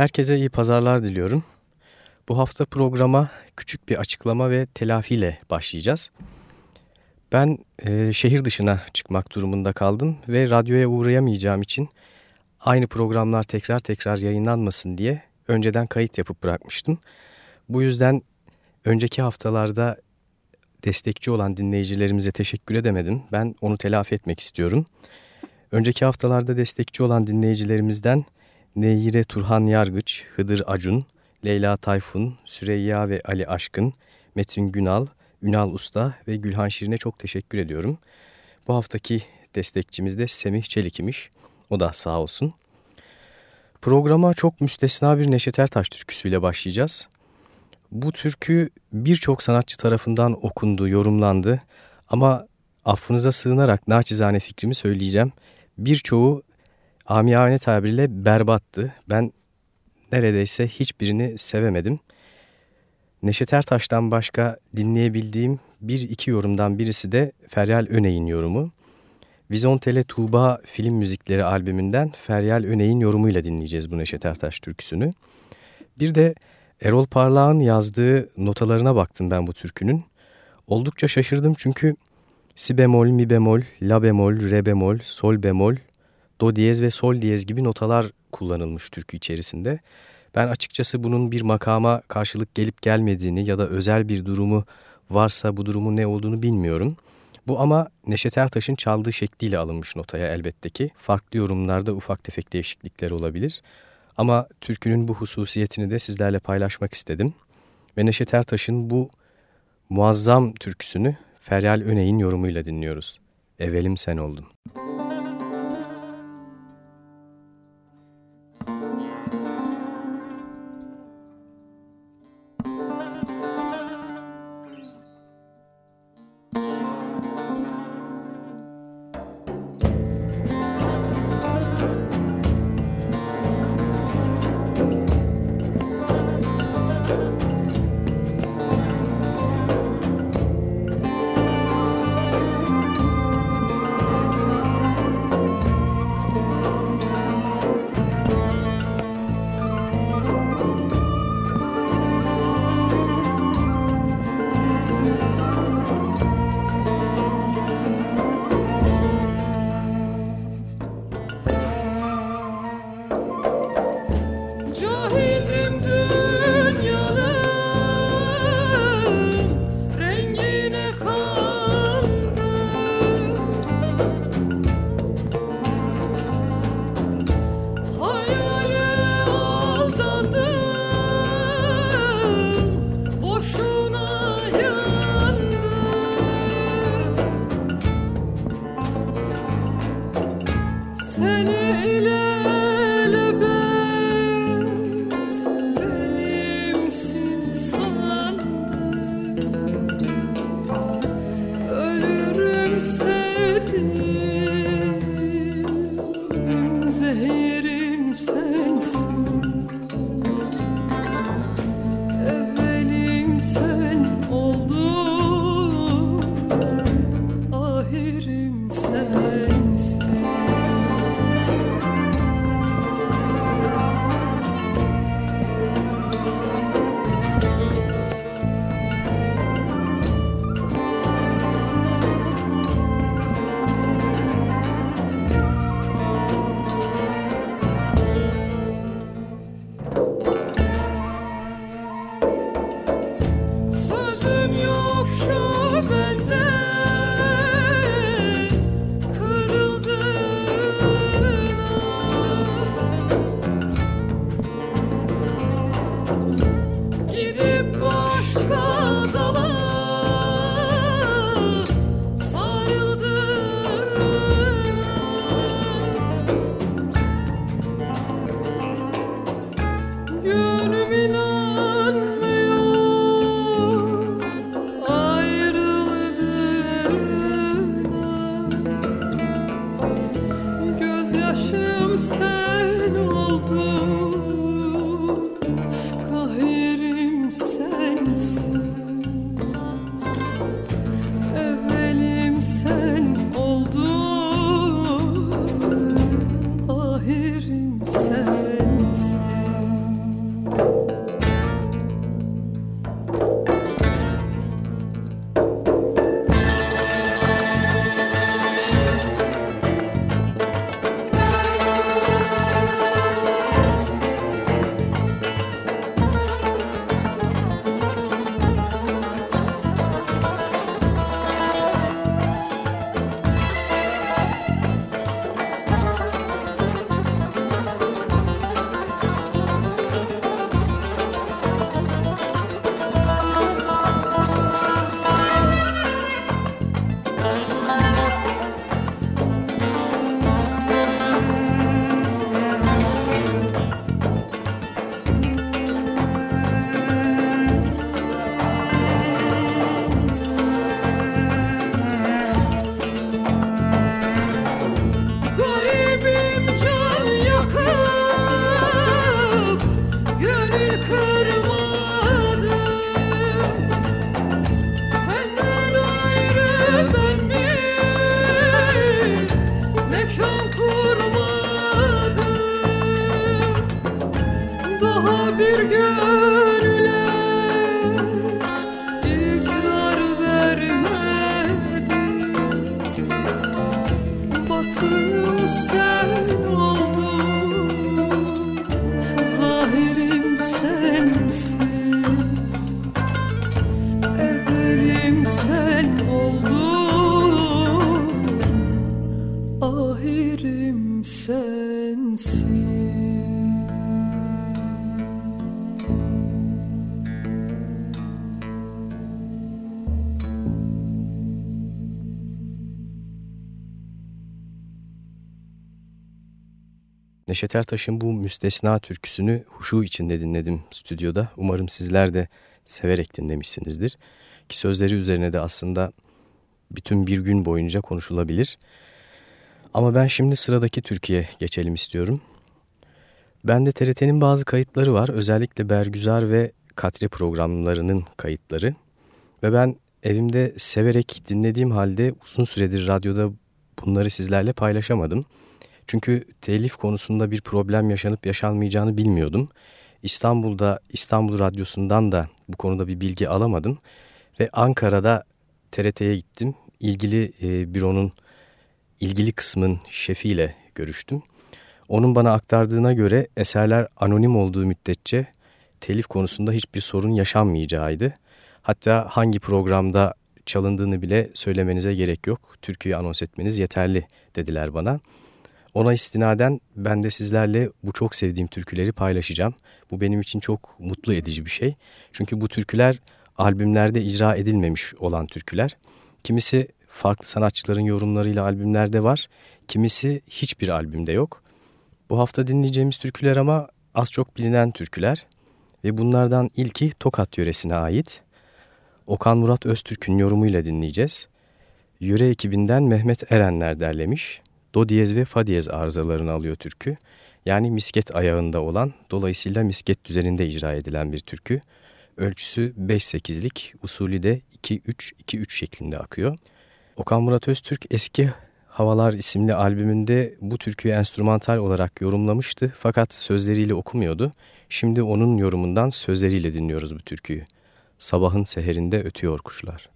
Herkese iyi pazarlar diliyorum. Bu hafta programa küçük bir açıklama ve telafiyle başlayacağız. Ben e, şehir dışına çıkmak durumunda kaldım ve radyoya uğrayamayacağım için aynı programlar tekrar tekrar yayınlanmasın diye önceden kayıt yapıp bırakmıştım. Bu yüzden önceki haftalarda destekçi olan dinleyicilerimize teşekkür edemedim. Ben onu telafi etmek istiyorum. Önceki haftalarda destekçi olan dinleyicilerimizden Neyire Turhan Yargıç, Hıdır Acun, Leyla Tayfun, Süreyya ve Ali Aşkın, Metin Günal, Ünal Usta ve Gülhan Şirin'e çok teşekkür ediyorum. Bu haftaki destekçimiz de Semih Çelik imiş. O da sağ olsun. Programa çok müstesna bir Neşet Ertaş türküsüyle başlayacağız. Bu türkü birçok sanatçı tarafından okundu, yorumlandı ama affınıza sığınarak naçizane fikrimi söyleyeceğim. Birçoğu amiyane tabirle berbattı. Ben neredeyse hiçbirini sevemedim. Neşet Ertaş'tan başka dinleyebildiğim bir iki yorumdan birisi de Feryal Öney'in yorumu. Vizontele Tuğba film müzikleri albümünden Feryal Öney'in yorumuyla dinleyeceğiz bu Neşet Ertaş türküsünü. Bir de Erol Parlak'ın yazdığı notalarına baktım ben bu türkünün. Oldukça şaşırdım çünkü si bemol, mi bemol, la bemol, re bemol, sol bemol, do diyez ve sol diyez gibi notalar kullanılmış türkü içerisinde. Ben açıkçası bunun bir makama karşılık gelip gelmediğini ya da özel bir durumu varsa bu durumun ne olduğunu bilmiyorum. Bu ama Neşet Ertaş'ın çaldığı şekliyle alınmış notaya elbette ki. Farklı yorumlarda ufak tefek değişiklikler olabilir. Ama türkünün bu hususiyetini de sizlerle paylaşmak istedim. Ve Neşet Ertaş'ın bu muazzam türküsünü Feryal Öney'in yorumuyla dinliyoruz. Evelim sen oldun. Müzik Neşet Ertaş'ın bu müstesna türküsünü huşu içinde dinledim stüdyoda. Umarım sizler de severek dinlemişsinizdir. Ki sözleri üzerine de aslında bütün bir gün boyunca konuşulabilir. Ama ben şimdi sıradaki Türkiye geçelim istiyorum. Bende TRT'nin bazı kayıtları var. Özellikle Bergüzar ve Katre programlarının kayıtları. Ve ben evimde severek dinlediğim halde uzun süredir radyoda bunları sizlerle paylaşamadım. Çünkü telif konusunda bir problem yaşanıp yaşanmayacağını bilmiyordum. İstanbul'da İstanbul Radyosu'ndan da bu konuda bir bilgi alamadım. Ve Ankara'da TRT'ye gittim. İlgili e, büronun ilgili kısmın şefiyle görüştüm. Onun bana aktardığına göre eserler anonim olduğu müddetçe telif konusunda hiçbir sorun yaşanmayacağıydı. Hatta hangi programda çalındığını bile söylemenize gerek yok. Türkiye'yi anons etmeniz yeterli dediler bana. Ona istinaden ben de sizlerle bu çok sevdiğim türküleri paylaşacağım. Bu benim için çok mutlu edici bir şey. Çünkü bu türküler albümlerde icra edilmemiş olan türküler. Kimisi farklı sanatçıların yorumlarıyla albümlerde var, kimisi hiçbir albümde yok. Bu hafta dinleyeceğimiz türküler ama az çok bilinen türküler ve bunlardan ilki Tokat yöresine ait. Okan Murat Öztürk'ün yorumuyla dinleyeceğiz. Yöre ekibinden Mehmet Erenler derlemiş do diyez ve fa diyez arızalarını alıyor türkü. Yani misket ayağında olan, dolayısıyla misket düzeninde icra edilen bir türkü. Ölçüsü 5-8'lik, usulü de 2-3-2-3 şeklinde akıyor. Okan Murat Öztürk eski Havalar isimli albümünde bu türküyü enstrümantal olarak yorumlamıştı fakat sözleriyle okumuyordu. Şimdi onun yorumundan sözleriyle dinliyoruz bu türküyü. Sabahın seherinde ötüyor kuşlar.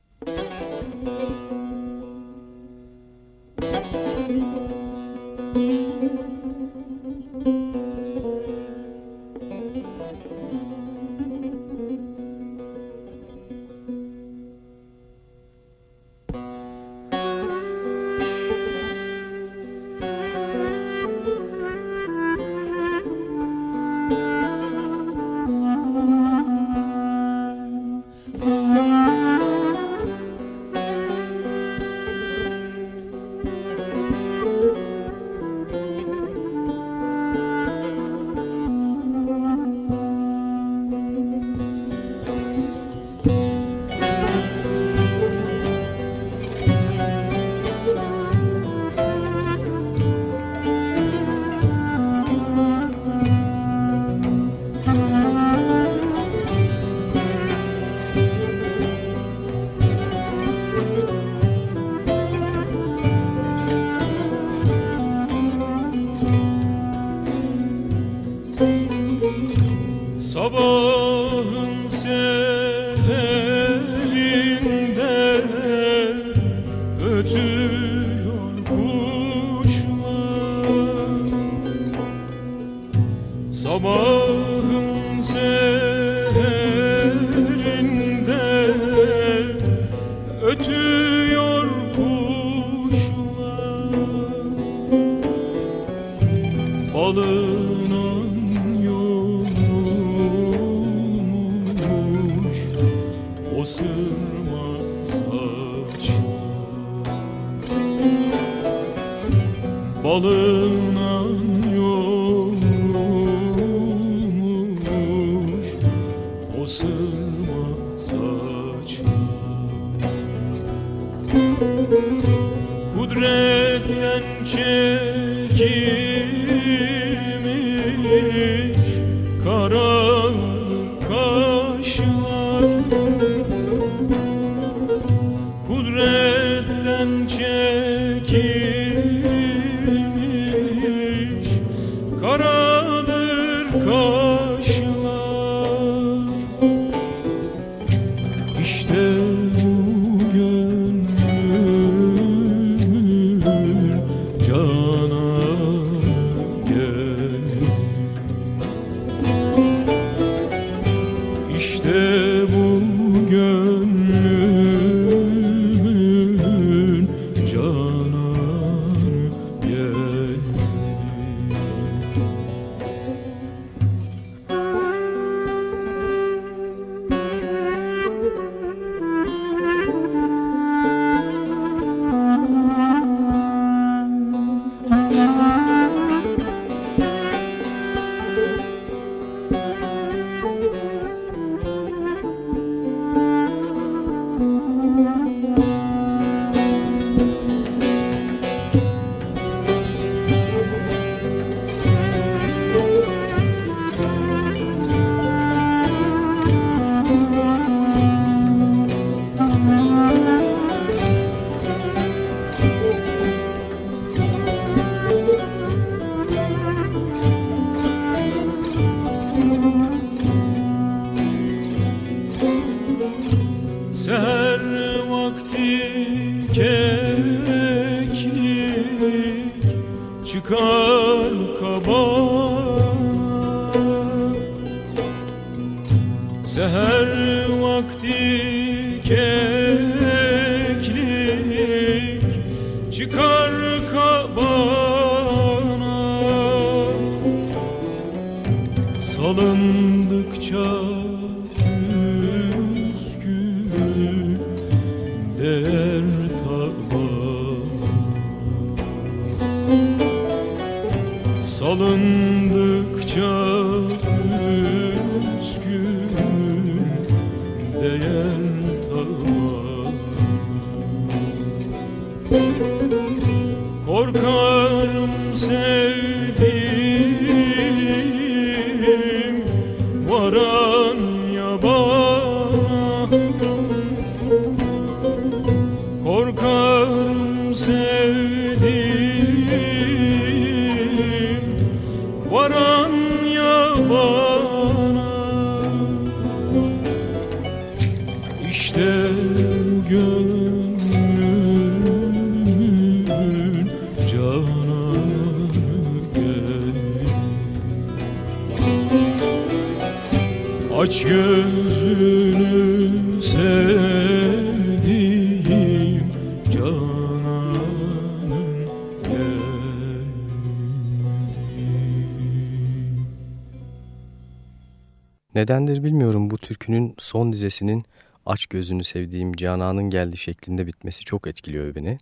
Nedendir bilmiyorum bu türkünün son dizesinin aç gözünü sevdiğim cananın geldi şeklinde bitmesi çok etkiliyor beni.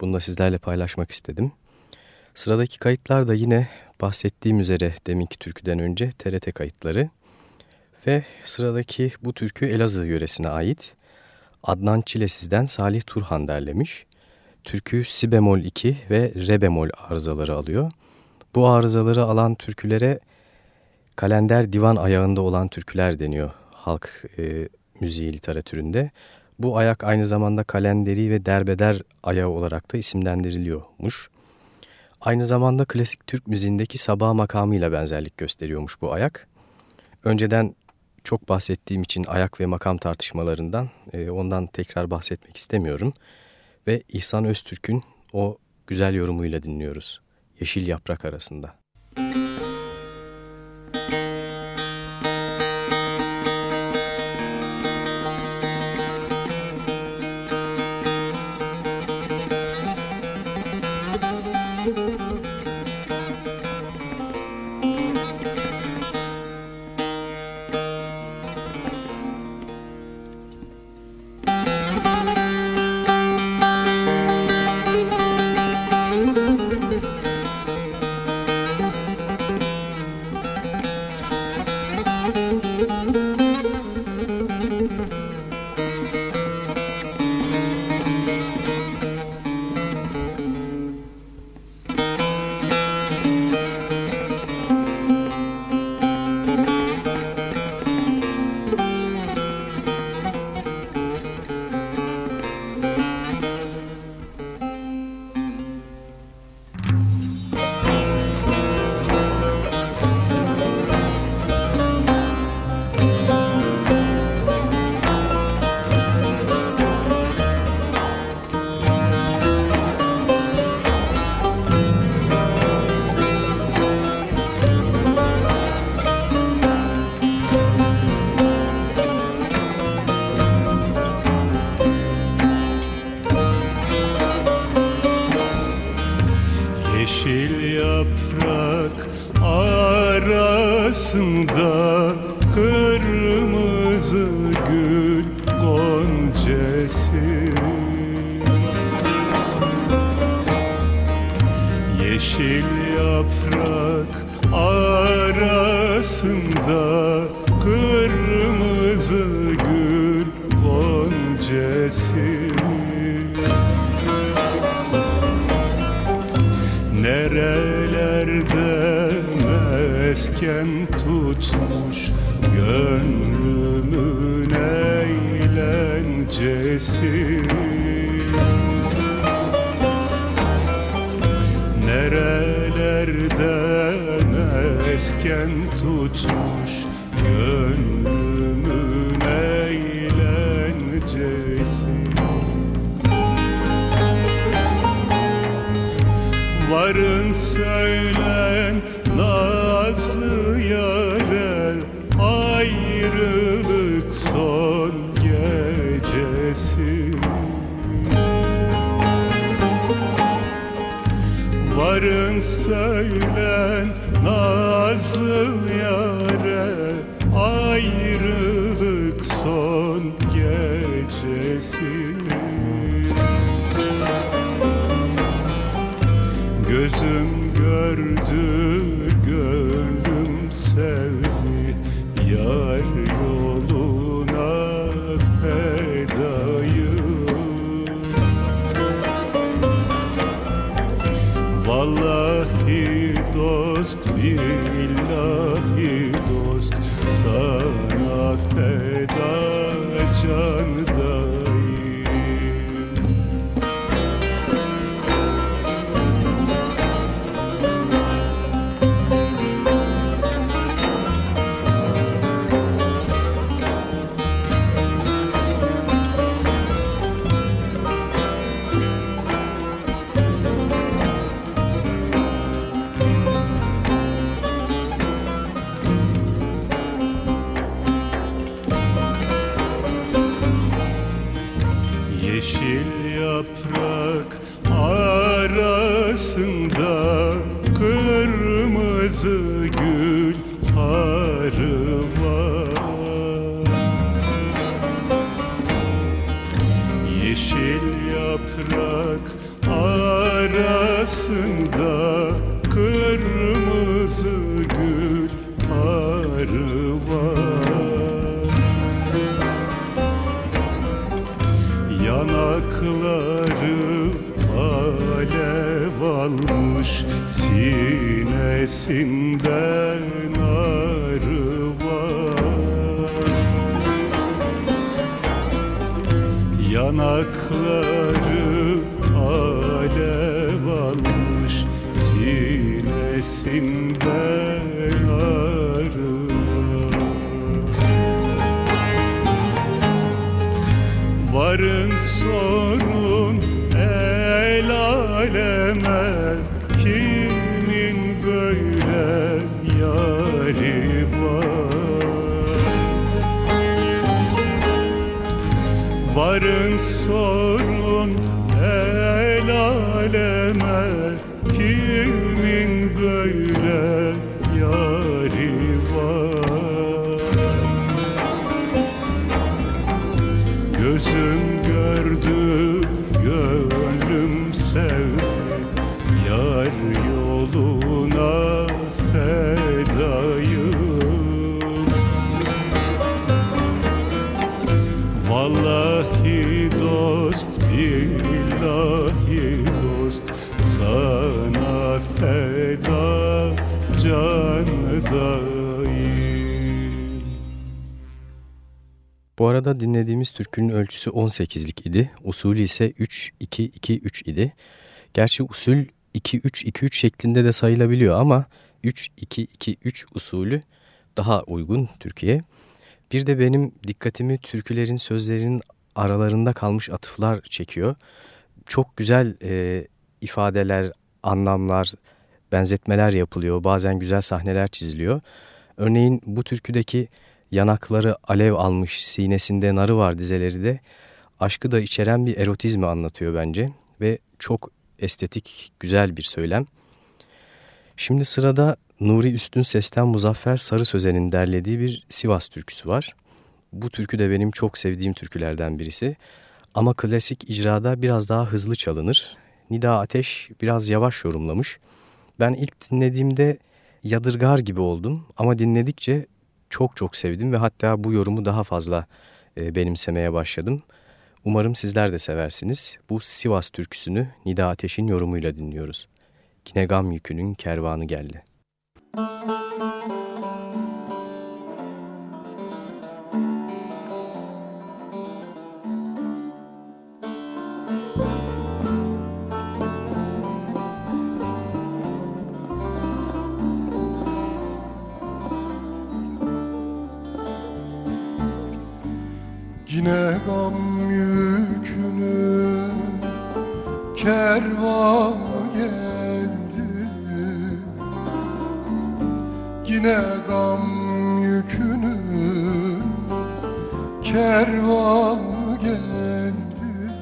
Bunu da sizlerle paylaşmak istedim. Sıradaki kayıtlar da yine bahsettiğim üzere deminki türküden önce TRT kayıtları. Ve sıradaki bu türkü Elazığ yöresine ait. Adnan Çilesiz'den Salih Turhan derlemiş. Türkü si bemol 2 ve re bemol arızaları alıyor. Bu arızaları alan türkülere kalender divan ayağında olan türküler deniyor halk e, müziği literatüründe. Bu ayak aynı zamanda kalenderi ve derbeder ayağı olarak da isimlendiriliyormuş. Aynı zamanda klasik Türk müziğindeki sabah makamıyla benzerlik gösteriyormuş bu ayak. Önceden çok bahsettiğim için ayak ve makam tartışmalarından e, ondan tekrar bahsetmek istemiyorum. Ve İhsan Öztürk'ün o güzel yorumuyla dinliyoruz. Yeşil yaprak arasında. kırmızı mesken tutmuş gönlümün eğlencesi. Nerelerden esken tutmuş gönlümün eğlencesi? Varın söylen Varın söylen Yar yoluna fedayım Vallahi dost, billahi dost Sana feda Bu arada dinlediğimiz türkünün ölçüsü 18'lik idi. Usulü ise 3-2-2-3 idi. Gerçi usul 2-3-2-3 şeklinde de sayılabiliyor ama 3-2-2-3 usulü daha uygun Türkiye. Bir de benim dikkatimi türkülerin sözlerinin aralarında kalmış atıflar çekiyor. Çok güzel e, ifadeler, anlamlar, benzetmeler yapılıyor. Bazen güzel sahneler çiziliyor. Örneğin bu türküdeki yanakları alev almış, sinesinde narı var dizeleri de aşkı da içeren bir erotizmi anlatıyor bence ve çok estetik, güzel bir söylem. Şimdi sırada Nuri Üstün Ses'ten Muzaffer Sarı Sözen'in derlediği bir Sivas türküsü var. Bu türkü de benim çok sevdiğim türkülerden birisi. Ama klasik icrada biraz daha hızlı çalınır. Nida Ateş biraz yavaş yorumlamış. Ben ilk dinlediğimde yadırgar gibi oldum ama dinledikçe çok çok sevdim ve hatta bu yorumu daha fazla e, benimsemeye başladım. Umarım sizler de seversiniz. Bu Sivas türküsünü Nida Ateş'in yorumuyla dinliyoruz. Yine gam yükünün kervanı geldi. Yine gam kervan geldi. Yine gam yükünün kervanı geldi.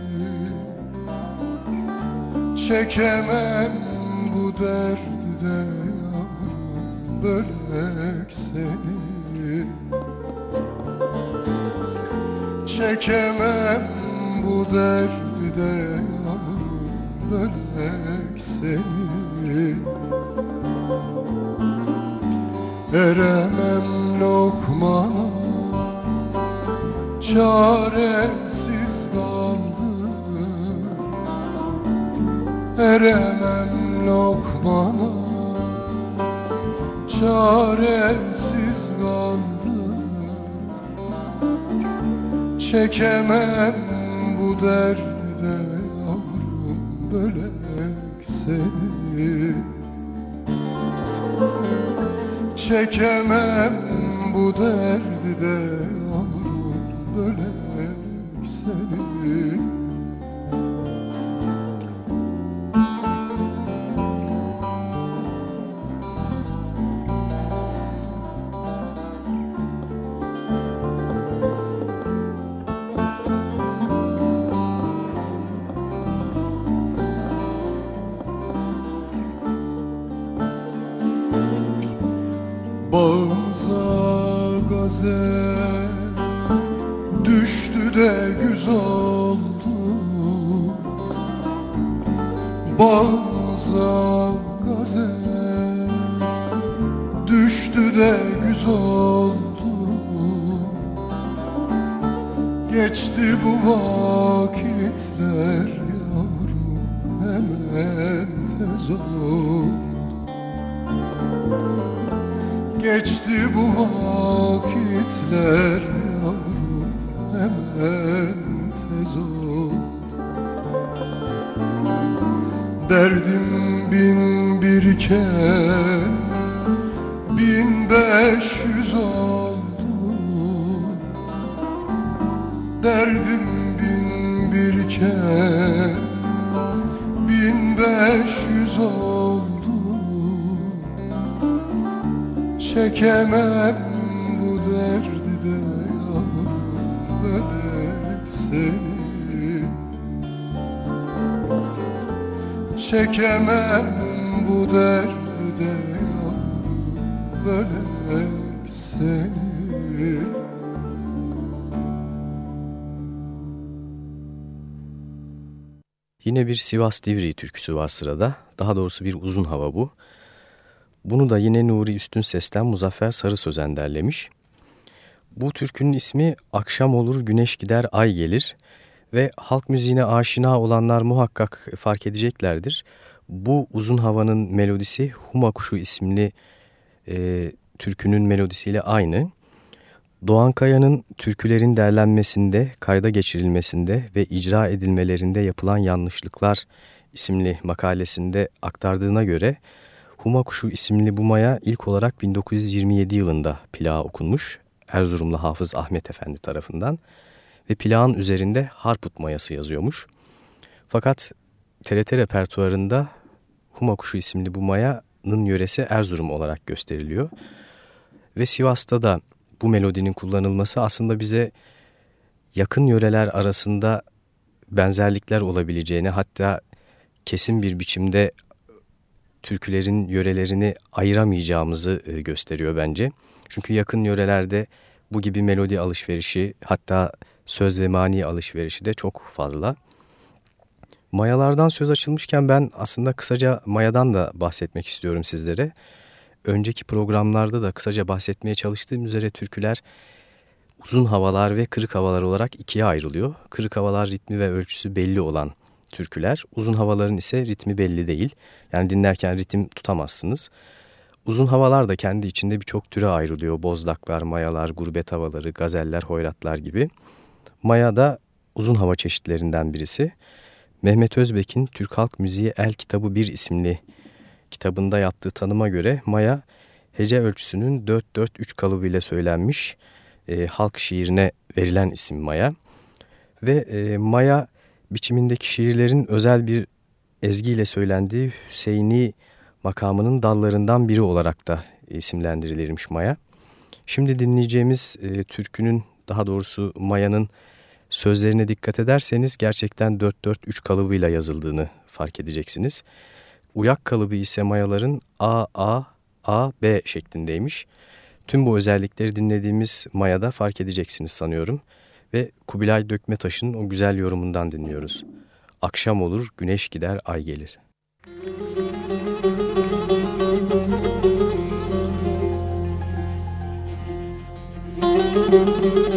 Çekemem bu derdi de yavrum bölek seni. Çekemem bu derdi de bölek seni. Eremem lokmana çaresiz kaldım. Eremem lokmana çaresiz kaldım. Çekemem bu derdi Çekemem bu derdi de Çekemem Yine bir Sivas Divri türküsü var sırada. Daha doğrusu bir uzun hava bu. Bunu da yine Nuri Üstün Ses'ten Muzaffer Sarı Sözen derlemiş. Bu türkünün ismi Akşam olur güneş gider ay gelir ve halk müziğine aşina olanlar muhakkak fark edeceklerdir. Bu uzun havanın melodisi Huma Kuşu isimli e, türkünün melodisiyle aynı. Doğan Kaya'nın türkülerin derlenmesinde, kayda geçirilmesinde ve icra edilmelerinde yapılan yanlışlıklar isimli makalesinde aktardığına göre Huma Kuşu isimli bu maya ilk olarak 1927 yılında plağa okunmuş Erzurumlu Hafız Ahmet Efendi tarafından ve plağın üzerinde Harput mayası yazıyormuş. Fakat TRT repertuarında Huma Kuşu isimli bu mayanın yöresi Erzurum olarak gösteriliyor. Ve Sivas'ta da bu melodinin kullanılması aslında bize yakın yöreler arasında benzerlikler olabileceğini hatta kesin bir biçimde türkülerin yörelerini ayıramayacağımızı e, gösteriyor bence. Çünkü yakın yörelerde bu gibi melodi alışverişi hatta söz ve mani alışverişi de çok fazla. Mayalardan söz açılmışken ben aslında kısaca mayadan da bahsetmek istiyorum sizlere. Önceki programlarda da kısaca bahsetmeye çalıştığım üzere türküler uzun havalar ve kırık havalar olarak ikiye ayrılıyor. Kırık havalar ritmi ve ölçüsü belli olan türküler. Uzun havaların ise ritmi belli değil. Yani dinlerken ritim tutamazsınız. Uzun havalar da kendi içinde birçok türe ayrılıyor. Bozdaklar, mayalar, gurbet havaları, gazeller, hoyratlar gibi. Maya da uzun hava çeşitlerinden birisi. Mehmet Özbek'in Türk Halk Müziği El Kitabı 1 isimli kitabında yaptığı tanıma göre Maya hece ölçüsünün 4-4-3 kalıbıyla söylenmiş e, halk şiirine verilen isim Maya. Ve e, Maya biçimindeki şiirlerin özel bir ezgiyle söylendiği Hüseyini makamının dallarından biri olarak da isimlendirilirmiş Maya. Şimdi dinleyeceğimiz e, türkünün daha doğrusu Maya'nın sözlerine dikkat ederseniz gerçekten 4-4-3 kalıbıyla yazıldığını fark edeceksiniz. Uyak kalıbı ise mayaların A, A, A, B şeklindeymiş. Tüm bu özellikleri dinlediğimiz mayada fark edeceksiniz sanıyorum. Ve Kubilay Dökmetaş'ın o güzel yorumundan dinliyoruz. Akşam olur, güneş gider, ay gelir. Müzik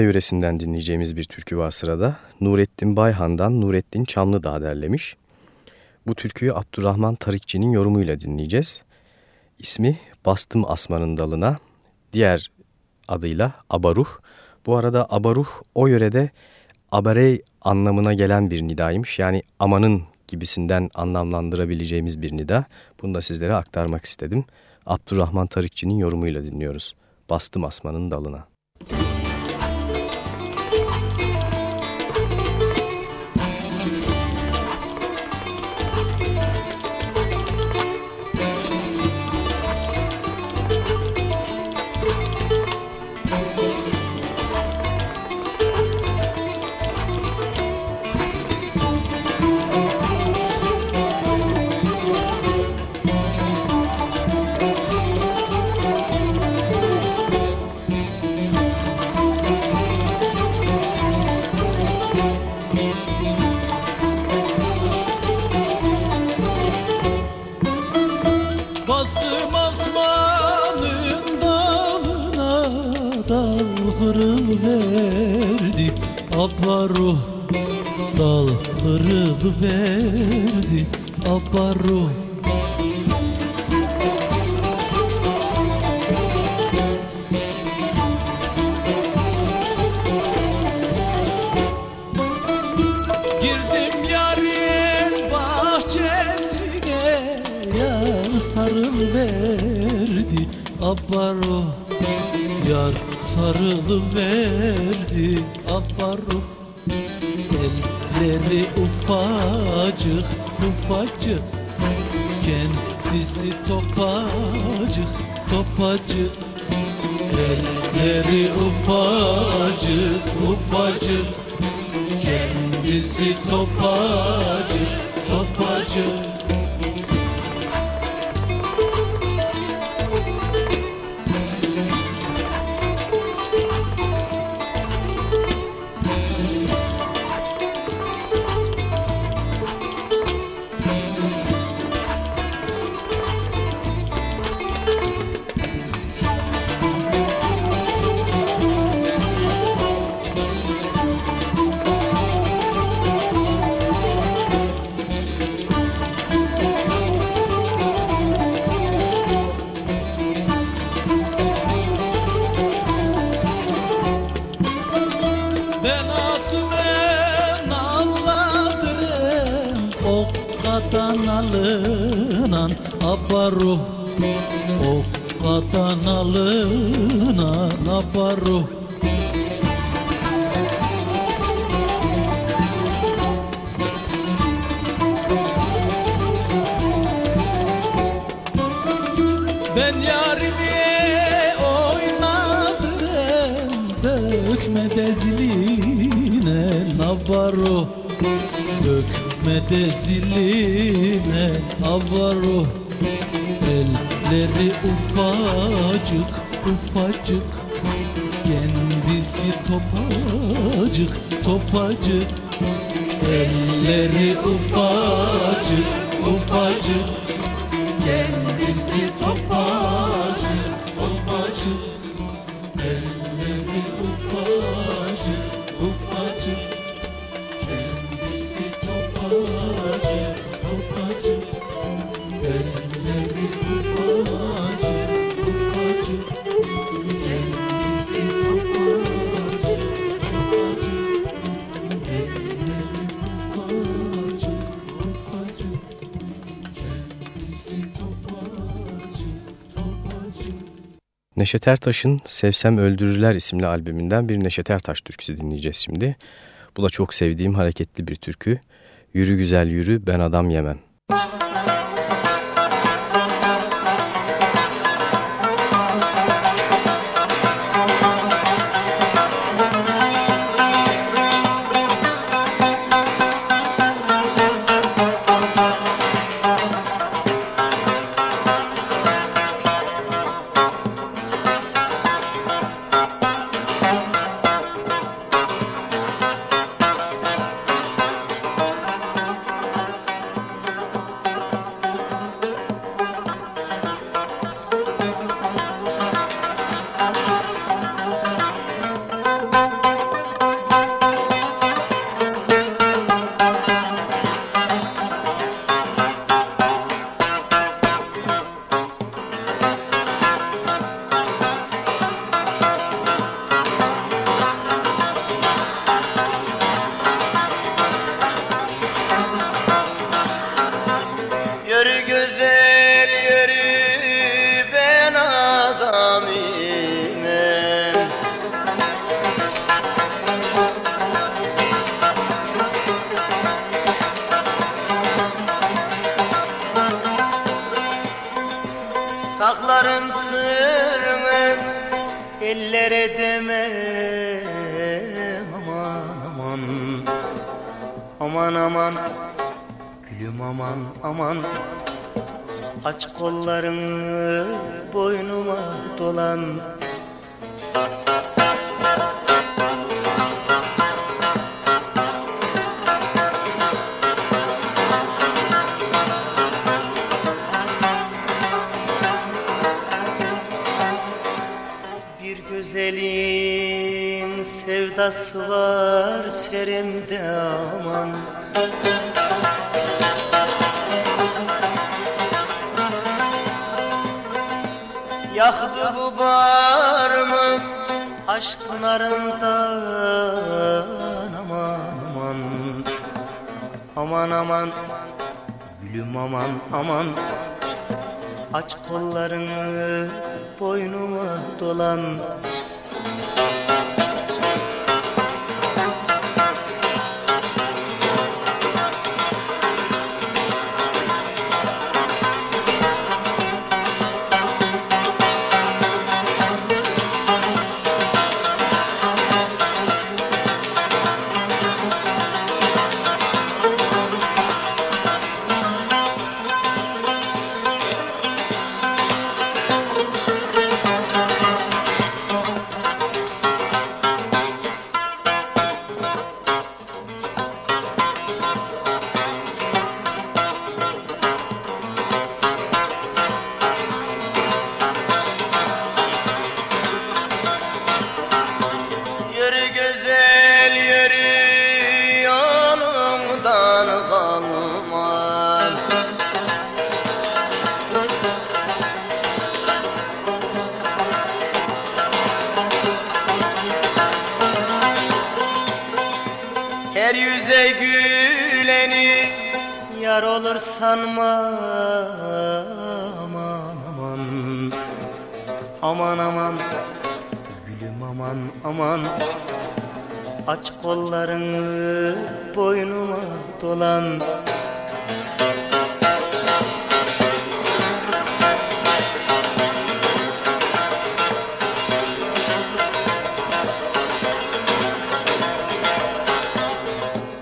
de Nide yöresinden dinleyeceğimiz bir türkü var sırada. Nurettin Bayhan'dan Nurettin Çamlıdağ derlemiş. Bu türküyü Abdurrahman Tarikçi'nin yorumuyla dinleyeceğiz. İsmi Bastım Asmanın Dalına, diğer adıyla Abaruh. Bu arada Abaruh o yörede abarey anlamına gelen bir nidaymış. Yani amanın gibisinden anlamlandırabileceğimiz bir nida. Bunu da sizlere aktarmak istedim. Abdurrahman Tarikçi'nin yorumuyla dinliyoruz. Bastım asmanın dalına. Bastım asmanın dalına dal kırıl verdi. Abba ruh dal kırıl verdi. Abba ruh Sabah yar sarılı ver alınan aparu Okkadan oh alınan aparu Ben yarimi oynadım dökme deziline navaru Ahmet'e ziline avaro. Elleri ufacık ufacık. Kendisi topacık topacık. Elleri ufacık ufacık. Kendisi topacık. Neşet Ertaş'ın Sevsem Öldürürler isimli albümünden bir Neşet Ertaş türküsü dinleyeceğiz şimdi. Bu da çok sevdiğim hareketli bir türkü. Yürü güzel yürü ben adam yemem. ellere Yaktı bu bağrımı aşkın arından aman aman Aman aman. Gülüm aman aman. Aç kollarını boynuma dolan boynuma dolan.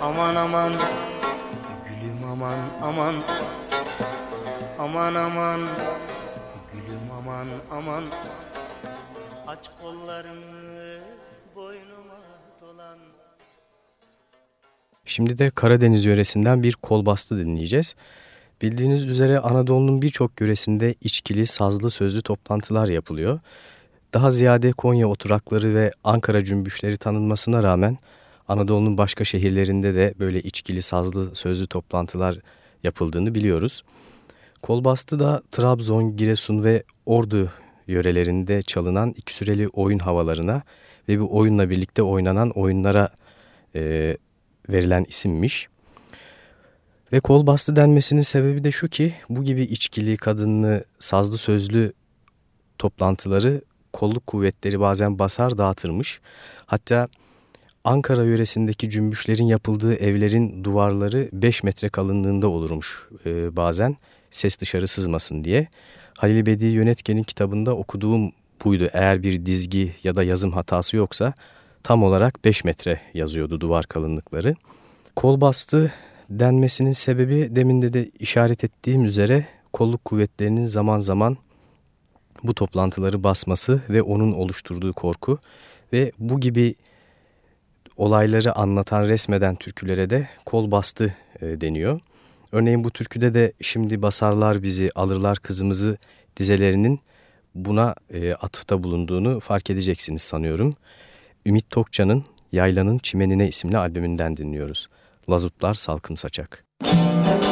Aman aman Gülüm aman aman. Aman aman Gülüm aman aman. Aç kollarını boynuma dolan Şimdi de Karadeniz yöresinden bir kol bastı dinleyeceğiz. Bildiğiniz üzere Anadolu'nun birçok yöresinde içkili, sazlı, sözlü toplantılar yapılıyor. Daha ziyade Konya oturakları ve Ankara cümbüşleri tanınmasına rağmen Anadolu'nun başka şehirlerinde de böyle içkili, sazlı, sözlü toplantılar yapıldığını biliyoruz. Kolbastı da Trabzon, Giresun ve Ordu yörelerinde çalınan iki süreli oyun havalarına ve bu oyunla birlikte oynanan oyunlara e, verilen isimmiş. Ve kol bastı denmesinin sebebi de şu ki bu gibi içkili, kadınlı, sazlı sözlü toplantıları kolluk kuvvetleri bazen basar dağıtırmış. Hatta Ankara yöresindeki cümbüşlerin yapıldığı evlerin duvarları 5 metre kalınlığında olurmuş e, bazen ses dışarı sızmasın diye. Halil Bedi Yönetken'in kitabında okuduğum buydu. Eğer bir dizgi ya da yazım hatası yoksa tam olarak 5 metre yazıyordu duvar kalınlıkları. Kol bastı denmesinin sebebi demin de, de işaret ettiğim üzere kolluk kuvvetlerinin zaman zaman bu toplantıları basması ve onun oluşturduğu korku ve bu gibi olayları anlatan resmeden türkülere de kol bastı e, deniyor. Örneğin bu türküde de şimdi basarlar bizi alırlar kızımızı dizelerinin buna e, atıfta bulunduğunu fark edeceksiniz sanıyorum. Ümit Tokcan'ın Yaylanın Çimenine isimli albümünden dinliyoruz. Lazutlar Salkım Saçak. Müzik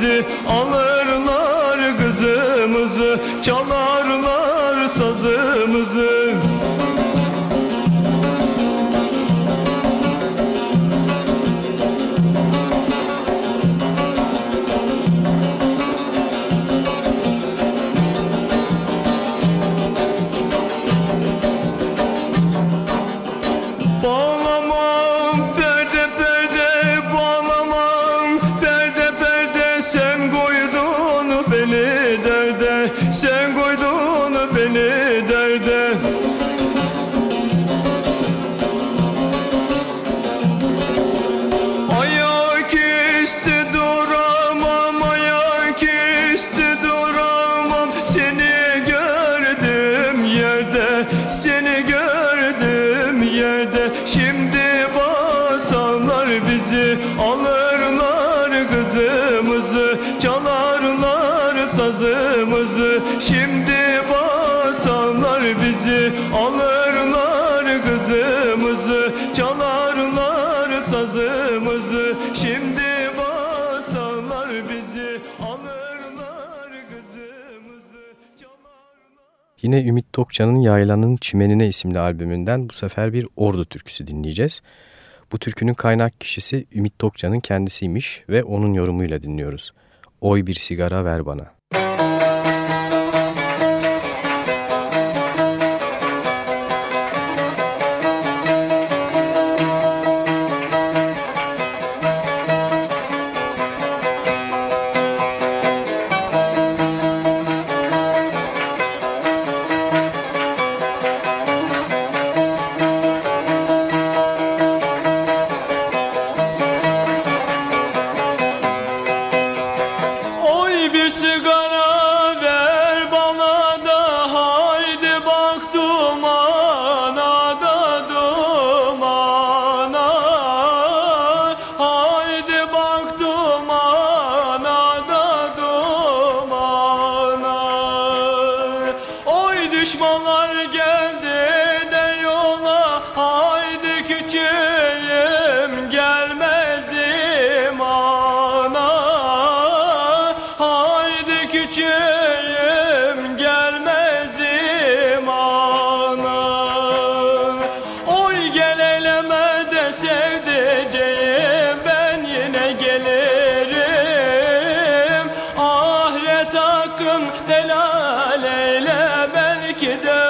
bizi alır. Kızımızı alırlar kızımızı Çalarlar sazımızı Şimdi basarlar bizi Alırlar kızımızı çalarlar... Yine Ümit Tokcan'ın Yaylanın Çimenine isimli albümünden bu sefer bir ordu türküsü dinleyeceğiz. Bu türkünün kaynak kişisi Ümit Tokcan'ın kendisiymiş ve onun yorumuyla dinliyoruz. Oy bir sigara ver bana. you do.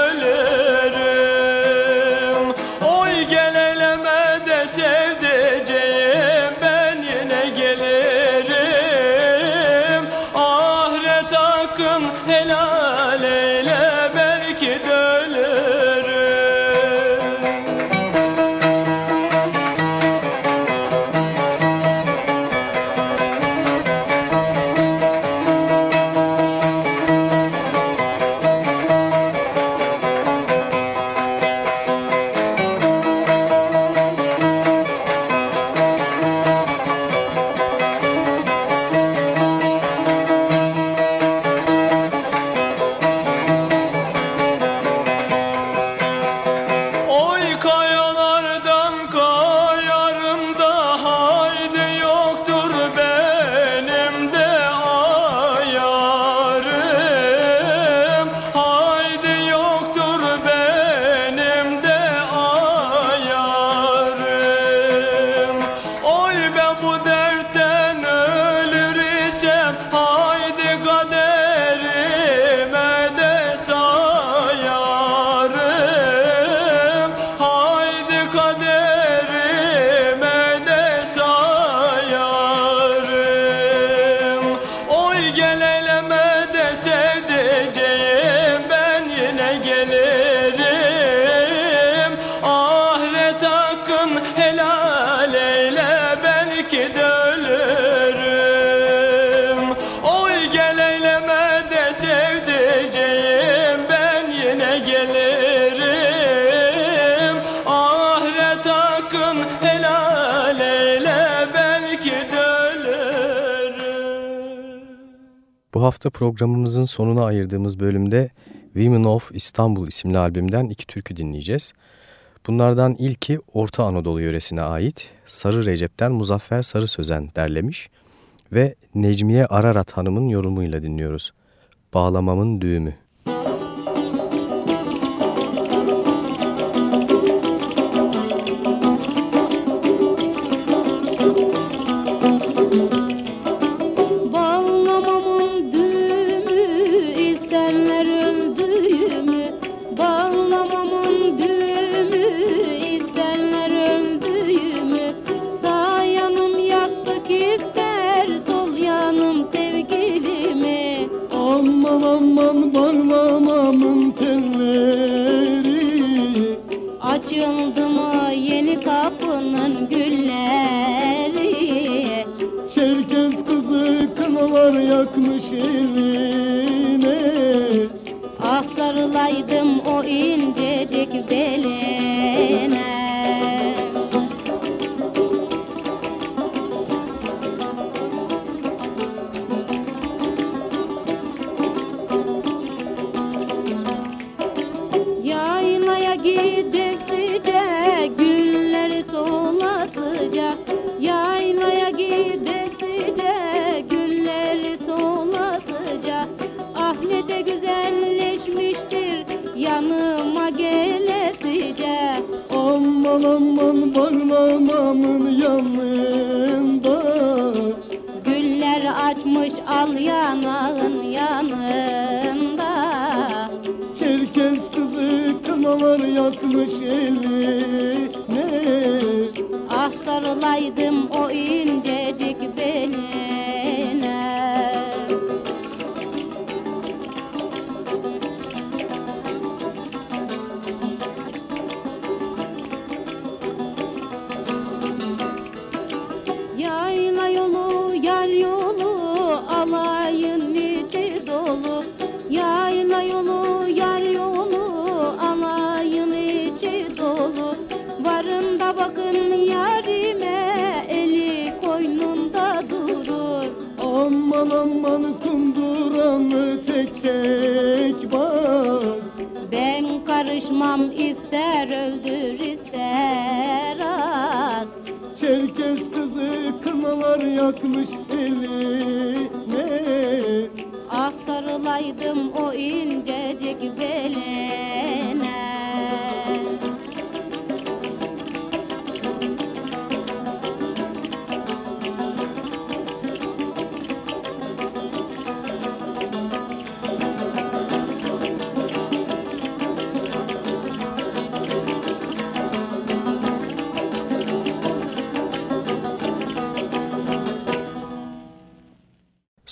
Hafta programımızın sonuna ayırdığımız bölümde Women of Istanbul isimli albümden iki türkü dinleyeceğiz. Bunlardan ilki Orta Anadolu yöresine ait Sarı Recep'ten Muzaffer Sarı Sözen derlemiş ve Necmiye Ararat Hanım'ın yorumuyla dinliyoruz. Bağlamamın Düğümü. aman aman bağlamamın yanında. Güller açmış al yanağın yanında. Çerkez kızı kınalar yakmış eline Ah sarılaydım o in Mom,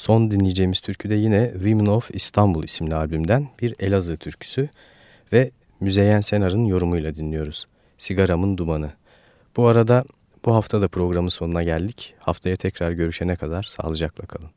Son dinleyeceğimiz türkü de yine Women of İstanbul isimli albümden bir Elazığ türküsü ve Müzeyyen Senar'ın yorumuyla dinliyoruz. Sigaramın Dumanı. Bu arada bu hafta da programın sonuna geldik. Haftaya tekrar görüşene kadar sağlıcakla kalın.